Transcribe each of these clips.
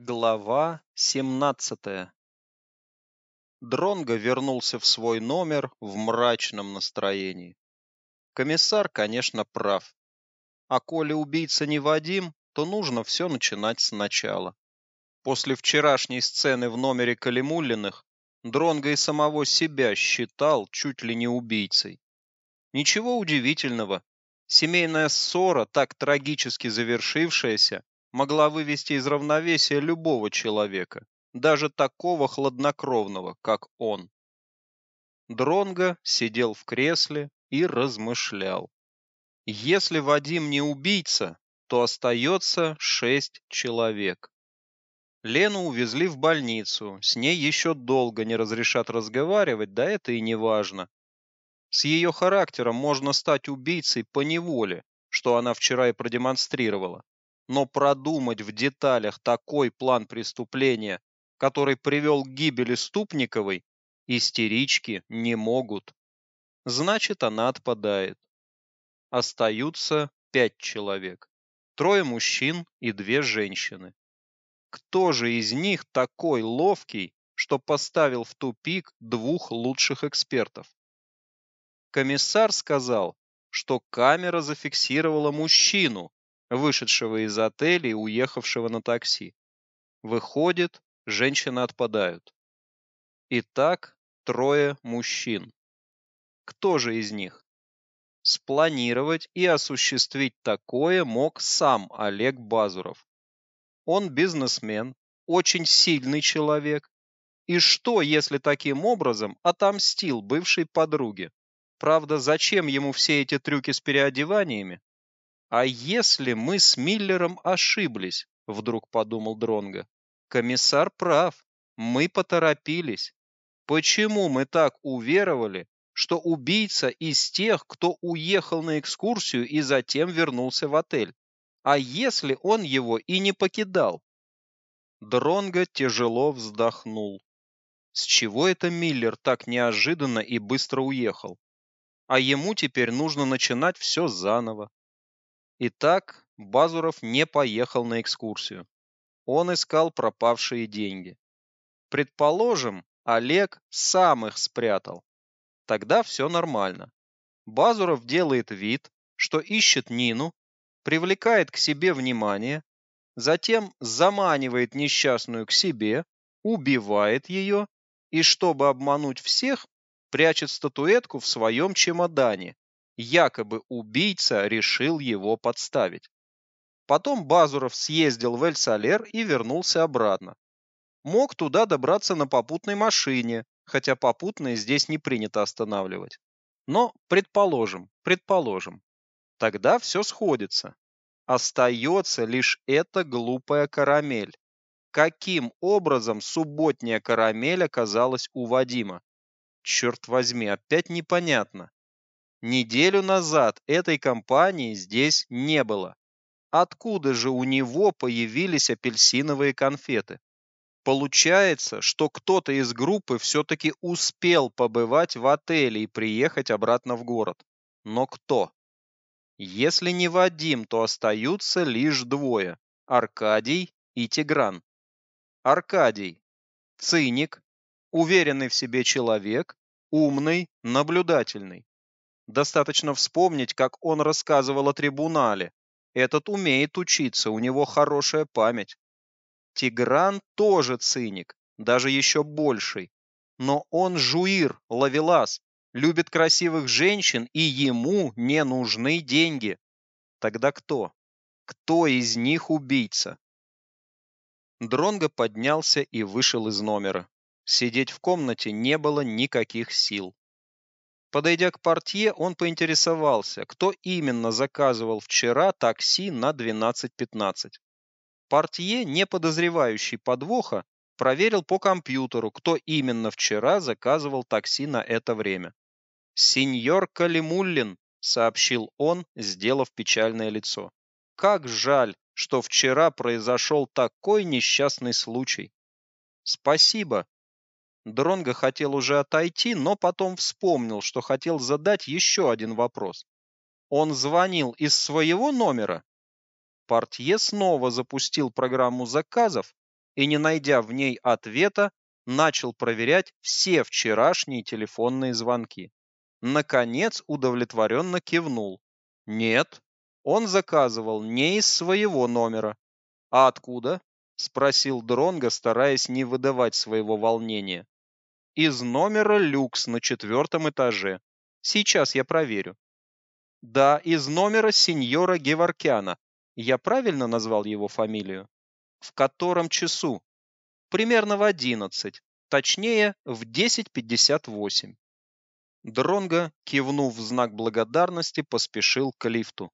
Глава 17. Дронго вернулся в свой номер в мрачном настроении. Комиссар, конечно, прав. А коли убийца не Вадим, то нужно все начинать сначала. После вчерашней сцены в номере Калимуллиных Дронго и самого себя считал чуть ли не убийцей. Ничего удивительного. Семейная ссора, так трагически завершившаяся, могла вывести из равновесия любого человека, даже такого хладнокровного, как он. Дронго сидел в кресле и размышлял. Если Вадим не убийца, то остается шесть человек. Лену увезли в больницу, с ней еще долго не разрешат разговаривать, да это и не важно. С ее характером можно стать убийцей по неволе, что она вчера и продемонстрировала но продумать в деталях такой план преступления, который привел к гибели Ступниковой, истерички не могут. Значит, она отпадает. Остаются пять человек. Трое мужчин и две женщины. Кто же из них такой ловкий, что поставил в тупик двух лучших экспертов? Комиссар сказал, что камера зафиксировала мужчину, вышедшего из отеля и уехавшего на такси. Выходит, женщины отпадают. Итак, трое мужчин. Кто же из них? Спланировать и осуществить такое мог сам Олег Базуров. Он бизнесмен, очень сильный человек. И что, если таким образом отомстил бывшей подруге? Правда, зачем ему все эти трюки с переодеваниями? А если мы с Миллером ошиблись, вдруг подумал Дронга. Комиссар прав. Мы поторопились. Почему мы так уверовали, что убийца из тех, кто уехал на экскурсию и затем вернулся в отель? А если он его и не покидал? Дронга тяжело вздохнул. С чего это Миллер так неожиданно и быстро уехал? А ему теперь нужно начинать все заново. Итак, Базуров не поехал на экскурсию. Он искал пропавшие деньги. Предположим, Олег сам их спрятал. Тогда все нормально. Базуров делает вид, что ищет Нину, привлекает к себе внимание, затем заманивает несчастную к себе, убивает ее и, чтобы обмануть всех, прячет статуэтку в своем чемодане, якобы убийца решил его подставить. Потом Базуров съездил в Эль-Салер и вернулся обратно. Мог туда добраться на попутной машине, хотя попутные здесь не принято останавливать. Но предположим, предположим. Тогда все сходится. Остается лишь эта глупая карамель. Каким образом субботняя карамель оказалась у Вадима? Черт возьми, опять непонятно. Неделю назад этой компании здесь не было. Откуда же у него появились апельсиновые конфеты? Получается, что кто-то из группы все-таки успел побывать в отеле и приехать обратно в город. Но кто? Если не Вадим, то остаются лишь двое – Аркадий и Тигран. Аркадий – циник, уверенный в себе человек, умный, наблюдательный. Достаточно вспомнить, как он рассказывал о трибунале. Этот умеет учиться, у него хорошая память. Тигран тоже циник, даже еще больший. Но он жуир, ловелас, любит красивых женщин, и ему не нужны деньги. Тогда кто? Кто из них убийца? Дронго поднялся и вышел из номера. Сидеть в комнате не было никаких сил. Подойдя к портье, он поинтересовался, кто именно заказывал вчера такси на 12.15. Портье, не подозревающий подвоха, проверил по компьютеру, кто именно вчера заказывал такси на это время. «Сеньор Калимуллин», — сообщил он, сделав печальное лицо. «Как жаль, что вчера произошел такой несчастный случай». «Спасибо», Дронго хотел уже отойти, но потом вспомнил, что хотел задать еще один вопрос. Он звонил из своего номера? Портье снова запустил программу заказов и, не найдя в ней ответа, начал проверять все вчерашние телефонные звонки. Наконец удовлетворенно кивнул. Нет, он заказывал не из своего номера. А откуда? спросил Дронга, стараясь не выдавать своего волнения. Из номера люкс на четвертом этаже. Сейчас я проверю. Да, из номера сеньора Геворкяна. Я правильно назвал его фамилию? В котором часу? Примерно в одиннадцать, точнее, в 10:58. Дронго, кивнув в знак благодарности, поспешил к лифту.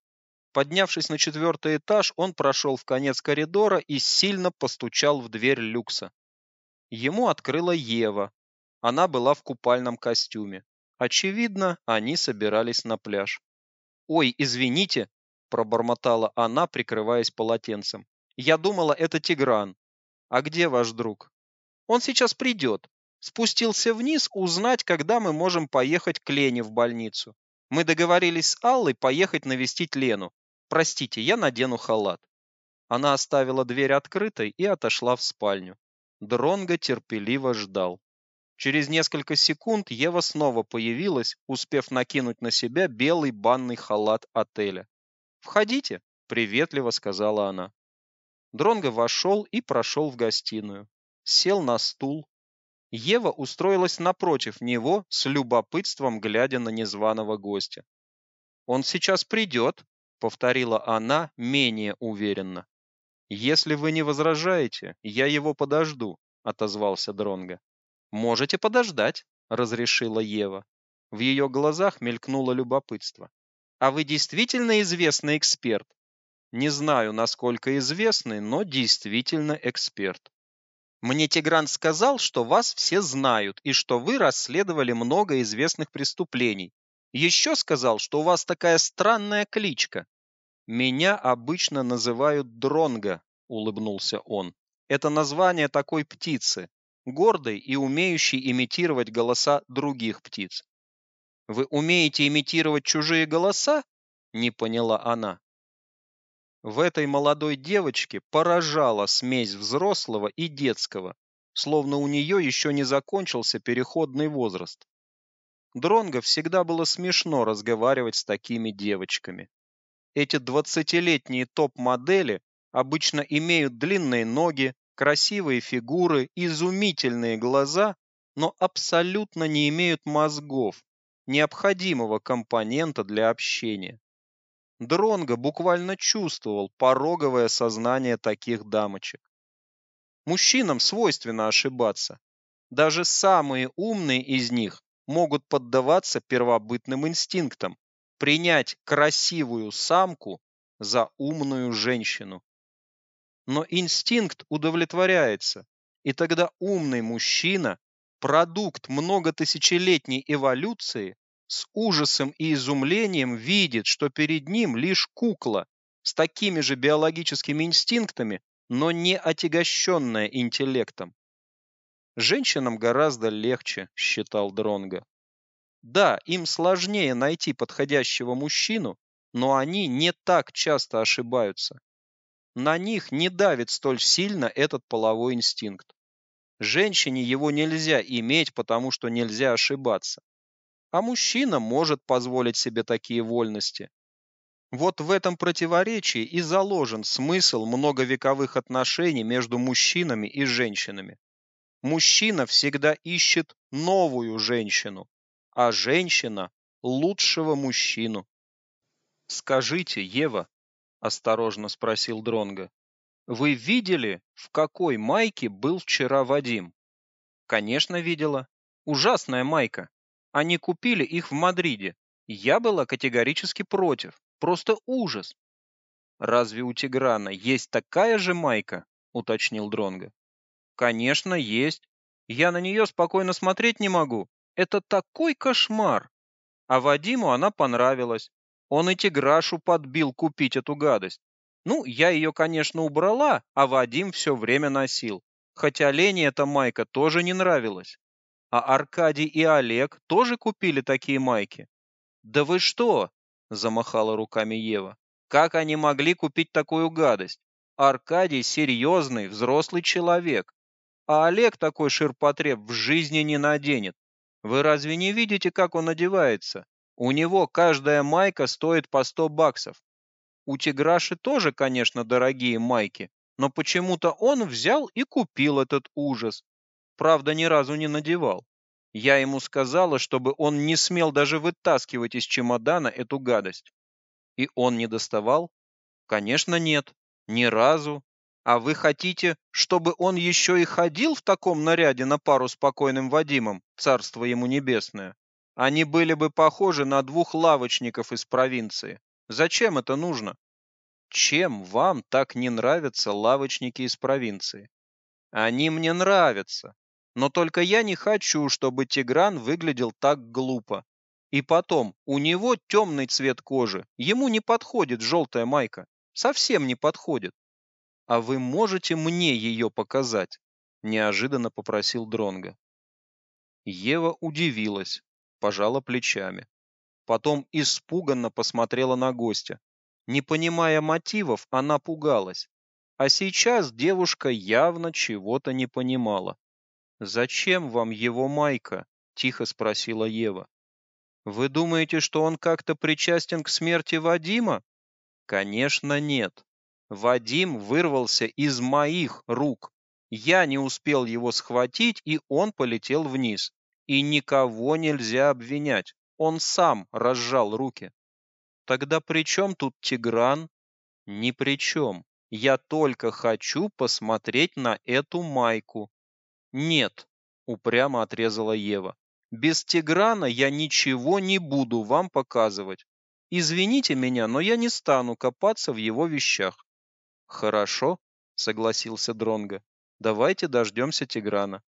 Поднявшись на четвертый этаж, он прошел в конец коридора и сильно постучал в дверь люкса. Ему открыла Ева. Она была в купальном костюме. Очевидно, они собирались на пляж. "Ой, извините", пробормотала она, прикрываясь полотенцем. "Я думала, это Тигран. А где ваш друг? Он сейчас придет. Спустился вниз узнать, когда мы можем поехать к Лене в больницу. Мы договорились с Аллой поехать навестить Лену. Простите, я надену халат. Она оставила дверь открытой и отошла в спальню. Дронго терпеливо ждал. Через несколько секунд Ева снова появилась, успев накинуть на себя белый банный халат отеля. "Входите", приветливо сказала она. Дронго вошел и прошел в гостиную. Сел на стул. Ева устроилась напротив него, с любопытством глядя на незваного гостя. «Он сейчас придет», — повторила она менее уверенно. «Если вы не возражаете, я его подожду», — отозвался Дронго. «Можете подождать», — разрешила Ева. В ее глазах мелькнуло любопытство. «А вы действительно известный эксперт?» Не знаю, насколько известный, но действительно эксперт. Мне Тигран сказал, что вас все знают и что вы расследовали много известных преступлений. Еще сказал, что у вас такая странная кличка. Меня обычно называют Дронго, улыбнулся он. Это название такой птицы, гордой и умеющей имитировать голоса других птиц. Вы умеете имитировать чужие голоса? Не поняла она. В этой молодой девочке поражала смесь взрослого и детского, словно у нее еще не закончился переходный возраст. Дронго всегда было смешно разговаривать с такими девочками. Эти двадцатилетние топ-модели обычно имеют длинные ноги, красивые фигуры, изумительные глаза, но абсолютно не имеют мозгов, необходимого компонента для общения. Дронго буквально чувствовал пороговое сознание таких дамочек. Мужчинам свойственно ошибаться. Даже самые умные из них могут поддаваться первобытным инстинктам, принять красивую самку за умную женщину. Но инстинкт удовлетворяется, и тогда умный мужчина, продукт многотысячелетней эволюции, с ужасом и изумлением видит, что перед ним лишь кукла с такими же биологическими инстинктами, но не отягощенная интеллектом. Женщинам гораздо легче, считал Дронга. Да, им сложнее найти подходящего мужчину, но они не так часто ошибаются. На них не давит столь сильно этот половой инстинкт. Женщине его нельзя иметь, потому что нельзя ошибаться а мужчина может позволить себе такие вольности. Вот в этом противоречии и заложен смысл многовековых отношений между мужчинами и женщинами. Мужчина всегда ищет новую женщину, а женщина лучшего мужчину. Скажите, Ева, осторожно спросил Дронга, вы видели, в какой майке был вчера Вадим? Конечно, видела. Ужасная майка. Они купили их в Мадриде. Я была категорически против. Просто ужас. Разве у Тиграна есть такая же майка? уточнил Дронга. Конечно, есть. Я на нее спокойно смотреть не могу. Это такой кошмар. А Вадиму она понравилась. Он и Тиграшу подбил купить эту гадость. Ну, я ее, конечно, убрала, а Вадим все время носил. Хотя Лене эта майка тоже не нравилась. А Аркадий и Олег тоже купили такие майки. Да вы что? замахала руками Ева. Как они могли купить такую гадость? Аркадий серьезный, взрослый человек. А Олег такой ширпотреб в жизни не наденет. Вы разве не видите, как он одевается? У него каждая майка стоит по 100 баксов. У Тиграши тоже, конечно, дорогие майки, но почему-то он взял и купил этот ужас. Правда, ни разу не надевал. Я ему сказала, чтобы он не смел даже вытаскивать из чемодана эту гадость. И он не доставал? Конечно, нет. Ни разу. А вы хотите, чтобы он еще и ходил в таком наряде на пару с покойным Вадимом, царство ему небесное? Они были бы похожи на двух лавочников из провинции. Зачем это нужно? Чем вам так не нравятся лавочники из провинции? Они мне нравятся. Но только я не хочу, чтобы Тигран выглядел так глупо. И потом, у него темный цвет кожи. Ему не подходит желтая майка. Совсем не подходит. А вы можете мне ее показать? неожиданно попросил Дронга. Ева удивилась, пожала плечами. Потом испуганно посмотрела на гостя. Не понимая мотивов, она пугалась. А сейчас девушка явно чего-то не понимала. «Зачем вам его майка?» – тихо спросила Ева. «Вы думаете, что он как-то причастен к смерти Вадима?» «Конечно нет. Вадим вырвался из моих рук. Я не успел его схватить, и он полетел вниз. И никого нельзя обвинять. Он сам разжал руки. Тогда при чем тут Тигран? Ни при чем. Я только хочу посмотреть на эту майку. Нет, упрямо отрезала Ева. Без Тиграна я ничего не буду вам показывать. Извините меня, но я не стану копаться в его вещах. Хорошо, согласился Дронга. Давайте дождемся Тиграна.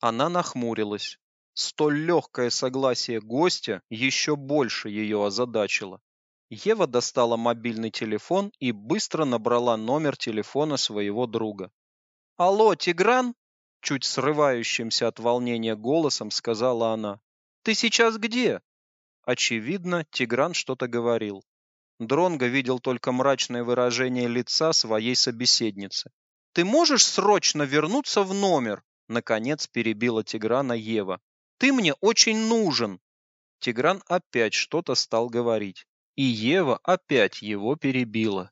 Она нахмурилась. Столь легкое согласие гостя еще больше ее озадачило. Ева достала мобильный телефон и быстро набрала номер телефона своего друга. «Алло, Тигран?» Чуть срывающимся от волнения голосом сказала она. «Ты сейчас где?» Очевидно, Тигран что-то говорил. Дронго видел только мрачное выражение лица своей собеседницы. «Ты можешь срочно вернуться в номер?» Наконец перебила Тиграна Ева. «Ты мне очень нужен!» Тигран опять что-то стал говорить. И Ева опять его перебила.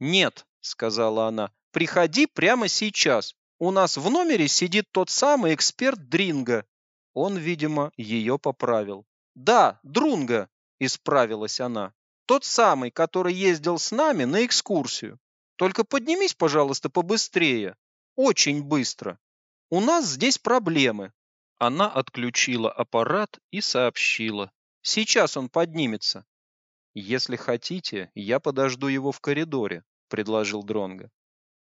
«Нет», — сказала она, — «приходи прямо сейчас. У нас в номере сидит тот самый эксперт Дринга». Он, видимо, ее поправил. «Да, Друнга», — исправилась она. «Тот самый, который ездил с нами на экскурсию. Только поднимись, пожалуйста, побыстрее. Очень быстро. У нас здесь проблемы». Она отключила аппарат и сообщила. «Сейчас он поднимется». «Если хотите, я подожду его в коридоре», — предложил Дронга.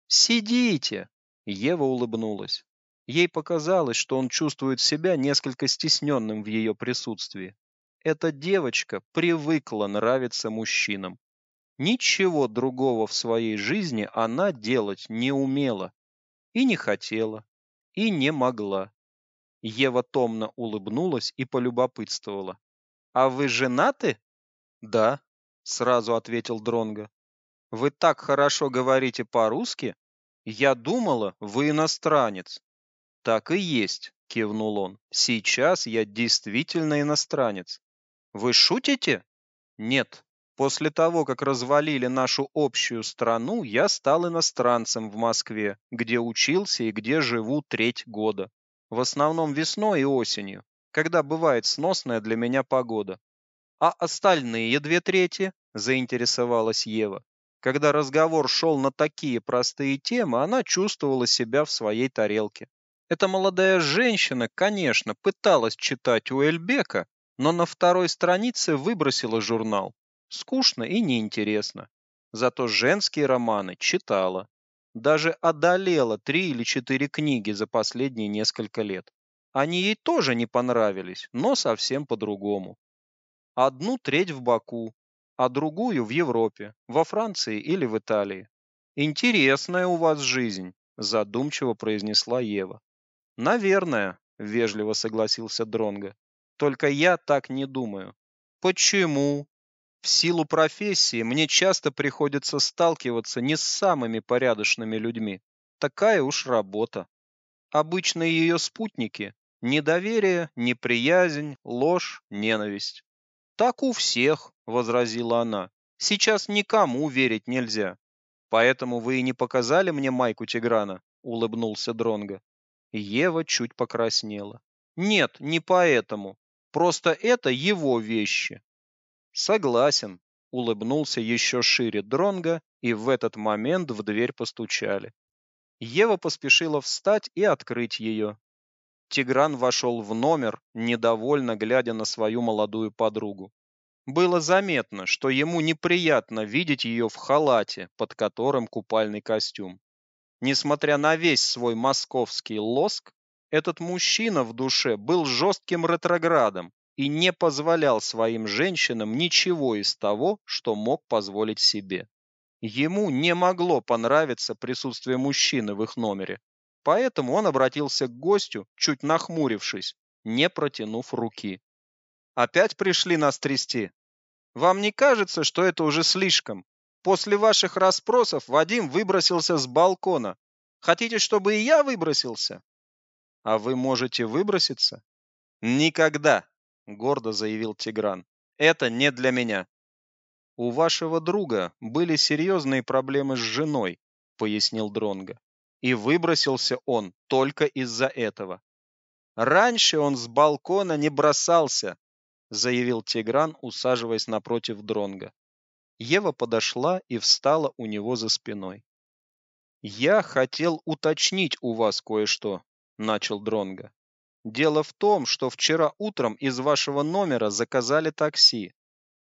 «Сидите!» Ева улыбнулась. Ей показалось, что он чувствует себя несколько стесненным в ее присутствии. Эта девочка привыкла нравиться мужчинам. Ничего другого в своей жизни она делать не умела. И не хотела. И не могла. Ева томно улыбнулась и полюбопытствовала. «А вы женаты?» «Да», — сразу ответил Дронго. «Вы так хорошо говорите по-русски, я думала, вы иностранец. Так и есть, кивнул он. Сейчас я действительно иностранец. Вы шутите? Нет. После того, как развалили нашу общую страну, я стал иностранцем в Москве, где учился и где живу треть года. В основном весной и осенью, когда бывает сносная для меня погода. А остальные две трети, заинтересовалась Ева. Когда разговор шел на такие простые темы, она чувствовала себя в своей тарелке. Эта молодая женщина, конечно, пыталась читать у Эльбека, но на второй странице выбросила журнал. Скучно и неинтересно. Зато женские романы читала. Даже одолела три или четыре книги за последние несколько лет. Они ей тоже не понравились, но совсем по-другому. Одну треть в Баку, а другую в Европе, во Франции или в Италии. Интересная у вас жизнь, задумчиво произнесла Ева. Наверное, вежливо согласился Дронга. Только я так не думаю. Почему? В силу профессии мне часто приходится сталкиваться не с самыми порядочными людьми. Такая уж работа. Обычные ее спутники – недоверие, неприязнь, ложь, ненависть. «Так у всех», – возразила она. «Сейчас никому верить нельзя. Поэтому вы и не показали мне майку Тиграна», – улыбнулся Дронго. Ева чуть покраснела. «Нет, не поэтому. Просто это его вещи». «Согласен», – улыбнулся еще шире Дронго, и в этот момент в дверь постучали. Ева поспешила встать и открыть ее. Тигран вошел в номер, недовольно глядя на свою молодую подругу. Было заметно, что ему неприятно видеть ее в халате, под которым купальный костюм. Несмотря на весь свой московский лоск, этот мужчина в душе был жестким ретроградом и не позволял своим женщинам ничего из того, что мог позволить себе. Ему не могло понравиться присутствие мужчины в их номере, Поэтому он обратился к гостю, чуть нахмурившись, не протянув руки. Опять пришли нас трясти. Вам не кажется, что это уже слишком? После ваших расспросов Вадим выбросился с балкона. Хотите, чтобы и я выбросился? А вы можете выброситься? Никогда, гордо заявил Тигран. Это не для меня. У вашего друга были серьезные проблемы с женой, пояснил Дронга и выбросился он только из-за этого. Раньше он с балкона не бросался, заявил Тигран, усаживаясь напротив Дронга. Ева подошла и встала у него за спиной. Я хотел уточнить у вас кое-что, начал Дронга. Дело в том, что вчера утром из вашего номера заказали такси.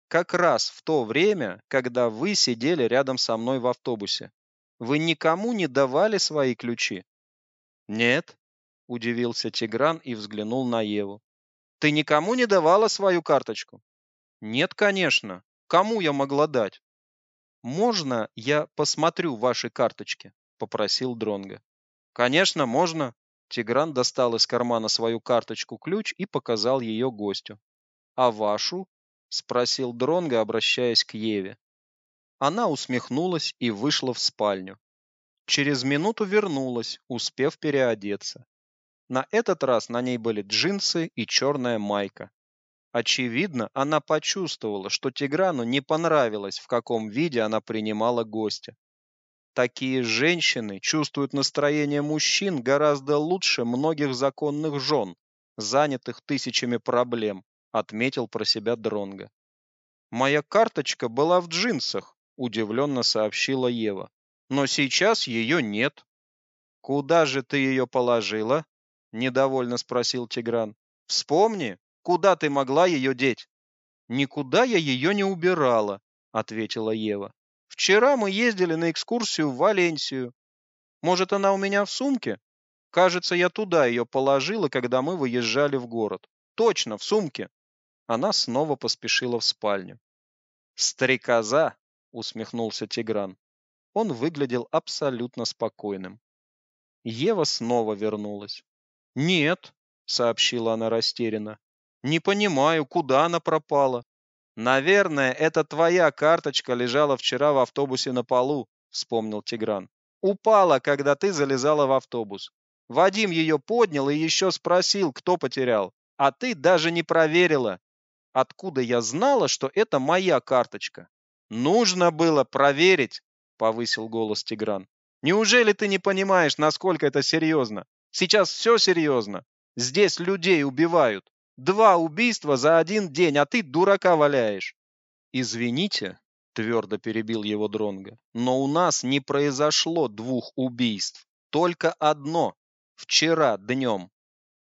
Как раз в то время, когда вы сидели рядом со мной в автобусе. Вы никому не давали свои ключи? Нет, удивился Тигран и взглянул на Еву. Ты никому не давала свою карточку? Нет, конечно. Кому я могла дать? Можно я посмотрю ваши карточки? попросил Дронга. Конечно, можно. Тигран достал из кармана свою карточку-ключ и показал ее гостю. А вашу? спросил Дронга, обращаясь к Еве. Она усмехнулась и вышла в спальню. Через минуту вернулась, успев переодеться. На этот раз на ней были джинсы и черная майка. Очевидно, она почувствовала, что Тиграну не понравилось, в каком виде она принимала гостя. Такие женщины чувствуют настроение мужчин гораздо лучше многих законных жен, занятых тысячами проблем, отметил про себя Дронга. Моя карточка была в джинсах, удивленно сообщила Ева. Но сейчас ее нет. Куда же ты ее положила? недовольно спросил Тигран. Вспомни, куда ты могла ее деть? Никуда я ее не убирала, ответила Ева. Вчера мы ездили на экскурсию в Валенсию. Может, она у меня в сумке? Кажется, я туда ее положила, когда мы выезжали в город. Точно, в сумке. Она снова поспешила в спальню. Стрекоза, усмехнулся Тигран. Он выглядел абсолютно спокойным. Ева снова вернулась. "Нет", сообщила она растерянно. "Не понимаю, куда она пропала?" "Наверное, это твоя карточка лежала вчера в автобусе на полу", вспомнил Тигран. "Упала, когда ты залезала в автобус. Вадим ее поднял и еще спросил, кто потерял, а ты даже не проверила. Откуда я знала, что это моя карточка? Нужно было проверить, повысил голос Тигран. Неужели ты не понимаешь, насколько это серьезно? Сейчас все серьезно. Здесь людей убивают. Два убийства за один день, а ты дурака валяешь. Извините, твердо перебил его Дронга. Но у нас не произошло двух убийств, только одно вчера днем.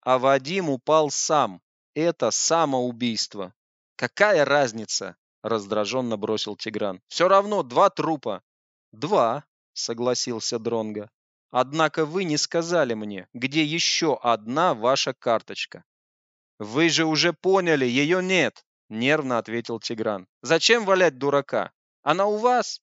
А Вадим упал сам. Это самоубийство. Какая разница? раздраженно бросил Тигран. Все равно два трупа. Два, согласился Дронга. Однако вы не сказали мне, где еще одна ваша карточка. Вы же уже поняли, ее нет, нервно ответил Тигран. Зачем валять дурака? Она у вас?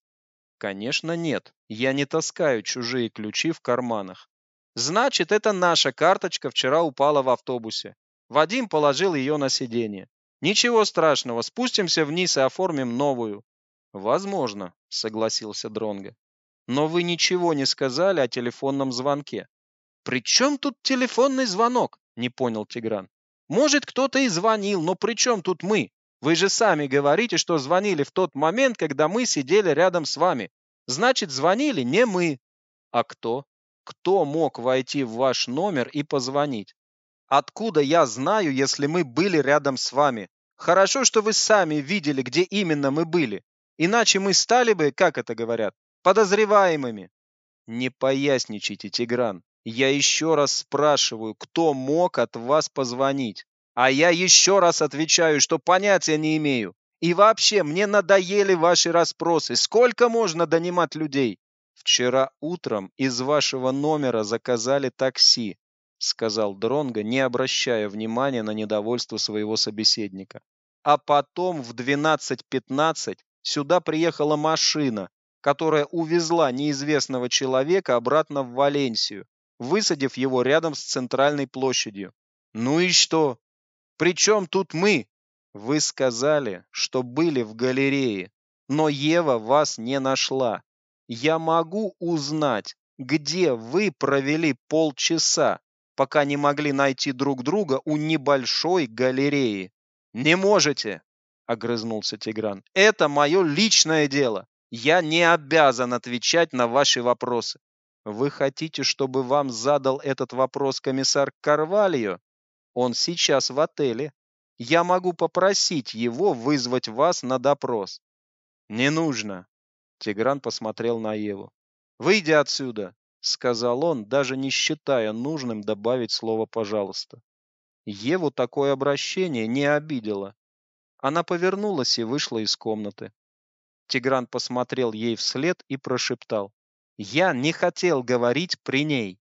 Конечно, нет. Я не таскаю чужие ключи в карманах. Значит, это наша карточка вчера упала в автобусе. Вадим положил ее на сиденье. Ничего страшного, спустимся вниз и оформим новую. Возможно, согласился Дронга. Но вы ничего не сказали о телефонном звонке. При чем тут телефонный звонок? Не понял Тигран. Может, кто-то и звонил, но при чем тут мы? Вы же сами говорите, что звонили в тот момент, когда мы сидели рядом с вами. Значит, звонили не мы. А кто? Кто мог войти в ваш номер и позвонить? Откуда я знаю, если мы были рядом с вами? Хорошо, что вы сами видели, где именно мы были. Иначе мы стали бы, как это говорят, подозреваемыми. Не поясничайте, Тигран. Я еще раз спрашиваю, кто мог от вас позвонить? А я еще раз отвечаю, что понятия не имею. И вообще, мне надоели ваши расспросы. Сколько можно донимать людей? Вчера утром из вашего номера заказали такси, сказал Дронга, не обращая внимания на недовольство своего собеседника. А потом в 12:15 сюда приехала машина, которая увезла неизвестного человека обратно в Валенсию высадив его рядом с центральной площадью. Ну и что? Причем тут мы? Вы сказали, что были в галерее, но Ева вас не нашла. Я могу узнать, где вы провели полчаса, пока не могли найти друг друга у небольшой галереи. Не можете, огрызнулся Тигран. Это мое личное дело. Я не обязан отвечать на ваши вопросы. Вы хотите, чтобы вам задал этот вопрос комиссар Карвальо? Он сейчас в отеле. Я могу попросить его вызвать вас на допрос. Не нужно. Тигран посмотрел на Еву. Выйди отсюда, сказал он, даже не считая нужным добавить слово пожалуйста. Еву такое обращение не обидело. Она повернулась и вышла из комнаты. Тигран посмотрел ей вслед и прошептал: я не хотел говорить при ней.